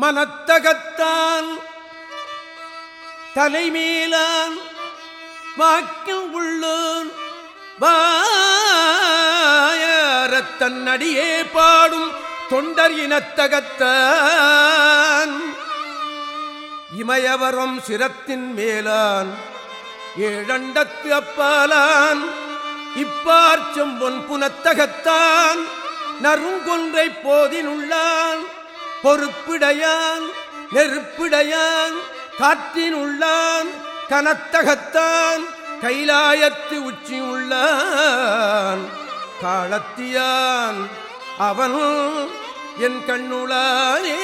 மனத்தகத்தான். தலைமேலான் வாக்கில் உள்ளோன் வாயரத்தன் அடியே பாடும் தொண்டர் இனத்தகத்தான். இமயவரம் சிரத்தின் மேலான் ஏழண்டத்து அப்பாலான் இப்பார்ச்சம் செம்பொன் புனத்தகத்தான். நருங்கொன்றை போதினுள்ளான் பொறுப்பிடையான் நெருப்பிடையான் காற்றினுள்ளான் கனத்தகத்தான் கைலாயத்து உச்சி உள்ளான். காலத்தியான் அவன் என் கண்ணுளானே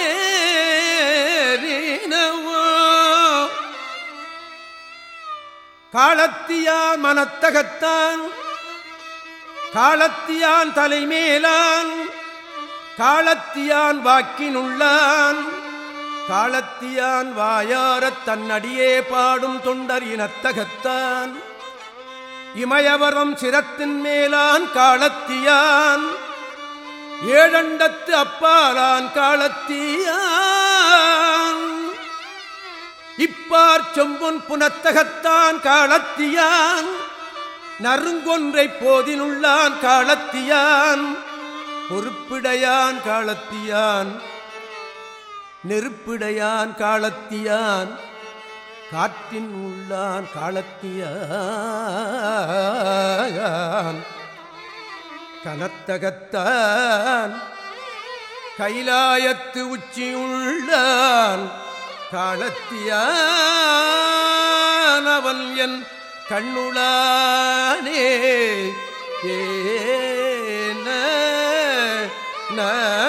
காலத்தியான் மனத்தகத்தான் காலத்தியான் தலைமேலான் காலத்தியான் வாக்கினுள்ளான். காலத்தியான் வாயாரத் தன்னடியே பாடும் தொண்டர் இனத்தகத்தான். இமயவரம் சிரத்தின் மேலான் காலத்தியான். ஏழண்டத்து அப்பாலான் காலத்தியான். இப்பார் செம்பொன் புனத்தகத்தான் காலத்தியான். நறுங்கொன்றை போதினுள்ளான் காலத்தியான். பொறுப்பிடையான் காலத்தியான் நெருப்பிடையான் காலத்தியான் காற்றின் உள்ளான் காலத்தியான். கனத்தகத்தான் கைலாயத்து உச்சியுள்ளான் காலத்தியான். அவன் என் கண்ணுளானே ஏ ना